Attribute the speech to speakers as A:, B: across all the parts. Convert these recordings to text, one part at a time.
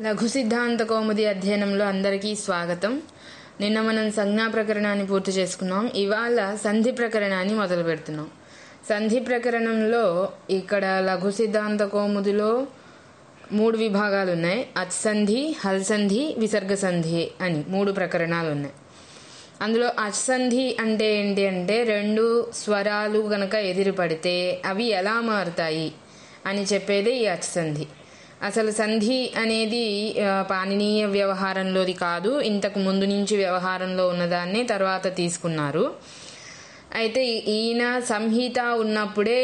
A: లఘు సిద్ధాంత కౌముది అధ్యయనంలో అందరికీ స్వాగతం. నిన్న మనం సంజ్ఞా ప్రకరణాన్ని పూర్తి చేసుకున్నాం. ఇవాళ సంధి ప్రకరణాన్ని మొదలు పెడుతున్నాం. సంధి ప్రకరణంలో ఇక్కడ లఘు సిద్ధాంత కౌముదిలో మూడు విభాగాలు ఉన్నాయి. అత్సంధి హల్సంధి విసర్గ సంధి అని మూడు ప్రకరణాలు ఉన్నాయి. అందులో అత్సంధి అంటే ఏంటి అంటే రెండు స్వరాలు గనక ఎదురు పడితే అవి ఎలా మారుతాయి అని చెప్పేదే ఈ అత్సంధి అసలు సంధి అనేది పాణినీయ వ్యవహారంలోది కాదు. ఇంతకు ముందు నుంచి వ్యవహారంలో ఉన్నదాన్నే తర్వాత తీసుకున్నారు. అయితే ఈయన సంహిత ఉన్నప్పుడే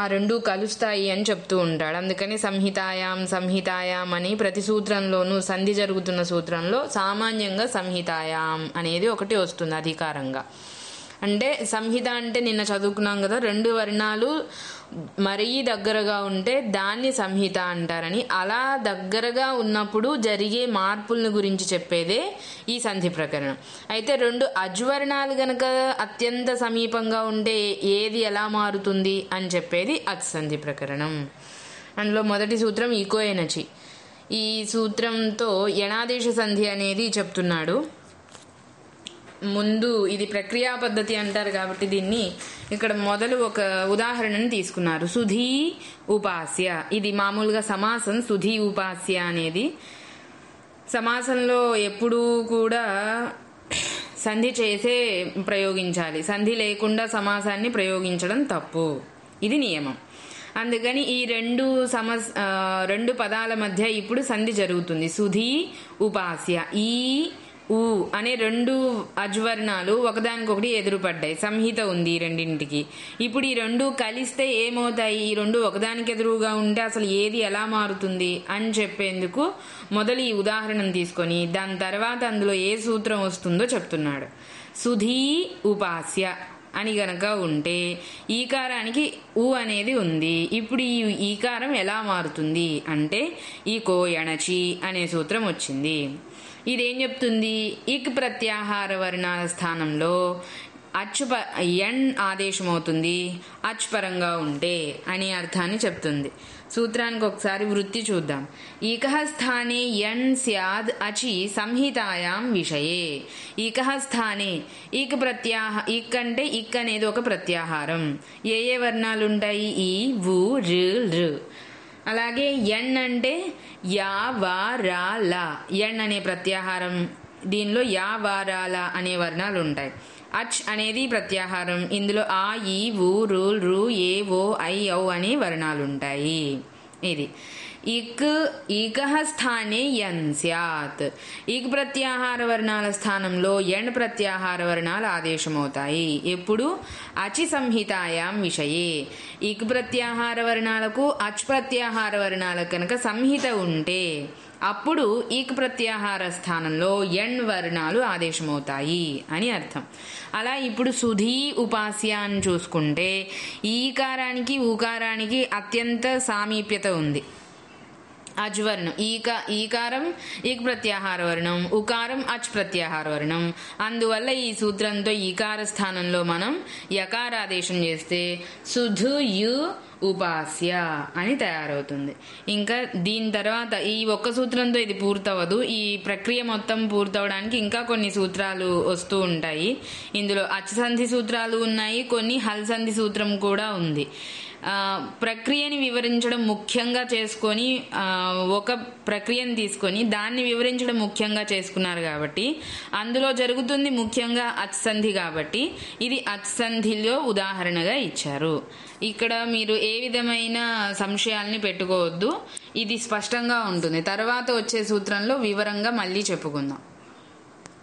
A: ఆ రెండు కలుస్తాయి అని చెప్తూ ఉంటాడు. అందుకని సంహితాయాం సంహితాయాం అని ప్రతి సూత్రంలోనూ సంధి జరుగుతున్న సూత్రంలో సామాన్యంగా సంహితాయాం అనేది ఒకటి వస్తుంది అధికారంగా. అంటే సంహిత అంటే నిన్న చదువుకున్నాం కదా రెండు వర్ణాలు మరీ దగ్గరగా ఉంటే దాన్ని సంహిత అంటారని. అలా దగ్గరగా ఉన్నప్పుడు జరిగే మార్పులను గురించి చెప్పేదే ఈ సంధి ప్రకరణం. అయితే రెండు అజ్వర్ణాలు గనక అత్యంత సమీపంగా ఉంటే ఏది ఎలా మారుతుంది అని చెప్పేది అత్సంధి ప్రకరణం. అందులో మొదటి సూత్రం ఈకో ఎనర్జీ ఈ సూత్రంతో యణాదేశ సంధి అనేది చెప్తున్నాడు. ముందు ఇది ప్రక్రియా పద్ధతి అంటారు కాబట్టి దీన్ని ఇక్కడ మొదలు ఒక ఉదాహరణను తీసుకున్నారు. సుధీ ఉపాస్య. ఇది మామూలుగా సమాసం సుధీ ఉపాస్య అనేది. సమాసంలో ఎప్పుడూ కూడా సంధి చేసే ప్రయోగించాలి. సంధి లేకుండా సమాసాన్ని ప్రయోగించడం తప్పు. ఇది నియమం. అందుకని ఈ రెండు సమస్ రెండు పదాల మధ్య ఇప్పుడు సంధి జరుగుతుంది. సుధీ ఉపాస్య. ఈ ఊ అనే రెండు అజ్వర్ణాలు ఒకదానికొకటి ఎదురుపడ్డాయి. సంహిత ఉంది ఈ రెండింటికి. ఇప్పుడు ఈ రెండు కలిస్తే ఏమవుతాయి? ఈ రెండు ఒకదానికి ఎదురుగా ఉంటే అసలు ఏది ఎలా మారుతుంది అని చెప్పేందుకు మొదలు ఈ ఉదాహరణను తీసుకొని దాని తర్వాత అందులో ఏ సూత్రం వస్తుందో చెప్తున్నాడు. సుధీ ఉపాస్య అని గనక ఉంటే ఈకారానికి ఊ అనేది ఉంది. ఇప్పుడు ఈ ఈకారం ఎలా మారుతుంది? అంటే ఈ కో ఎణచి అనే సూత్రం వచ్చింది. ఇదేం చెప్తుంది? ఇక్ ప్రత్యాహార వర్ణాల స్థానంలో అచ్చుప ప ఎన్ ఆదేశం అవుతుంది అచ్ పరంగా ఉంటే అనే అర్థాన్ని చెప్తుంది. సూత్రానికి ఒకసారి వృత్తి చూద్దాం. ఈకః స్థానే ఎన్ స్యాద్ అచి సంహితాయాం విషయే. ఈకః స్థానే ఈక్ ప్రత్యాహ ఇక్ అంటే ఇక్ అనేది ఒక ప్రత్యాహారం. ఏ ఏ వర్ణాలు ఉంటాయి ఈ వు రు. అలాగే ఎన్ అంటే యా వారాల ఎన్ అనే ప్రత్యాహారం. దీనిలో యా వారాల అనే వర్ణాలు ఉంటాయి. అచ్ అనేది ప్రత్యాహారం. ఇందులో ఆ ఈ ఊ రు రు ఏ ఓ ఐ ఔ అనే వర్ణాలు ఉంటాయి. ఇది. ఇక్ ఇక స్థానే ఎన్ స్యాత్. ఇక్ ప్రత్యాహార వర్ణాల స్థానంలో ఎన్ ప్రత్యాహార వర్ణాలు ఆదేశమవుతాయి. ఎప్పుడు? అచి సంహితాయాం విషయే. ఇక్ ప్రత్యాహార వర్ణాలకు అచ్ ప్రత్యాహార వర్ణాలకు కనుక సంహిత ఉంటే అప్పుడు ఈక్ ప్రత్యాహార స్థానంలో ఎన్ వర్ణాలు ఆదేశమవుతాయి అని అర్థం. అలా ఇప్పుడు సుధీ ఉపాస్యాన్ని చూసుకుంటే ఈకారానికి ఊకారానికి అత్యంత సామీప్యత ఉంది. అజ్వర్ణం. ఈక ఈకారం ఈక్ ప్రత్యాహార వర్ణం. ఉకారం అచ్ ప్రత్యాహార వర్ణం. అందువల్ల ఈ సూత్రంతో ఈకార స్థానంలో మనం యకారాదేశం చేస్తే సుధు యు ఉపాస్య అని తయారవుతుంది. ఇంకా దీని తర్వాత ఈ ఒక్క సూత్రంతో ఇది పూర్తవదు ఈ ప్రక్రియ మొత్తం పూర్తవడానికి ఇంకా కొన్ని సూత్రాలు వస్తూ ఉంటాయి. ఇందులో అచ్చసంధి సూత్రాలు ఉన్నాయి. కొన్ని హల్సంధి సూత్రం కూడా ఉంది. ప్రక్రియని వివరించడం ముఖ్యంగా చేసుకొని ఒక ప్రక్రియను తీసుకొని దాన్ని వివరించడం ముఖ్యంగా చేసుకున్నారు కాబట్టి అందులో జరుగుతుంది ముఖ్యంగా అత్సంధి కాబట్టి ఇది అత్సంధిలో ఉదాహరణగా ఇచ్చారు. ఇక్కడ మీరు ఏ విధమైన సంశయాల్ని పెట్టుకోవద్దు. ఇది స్పష్టంగా ఉంటుంది. తర్వాత వచ్చే సూత్రంలో వివరంగా మళ్ళీ చెప్పుకుందాం.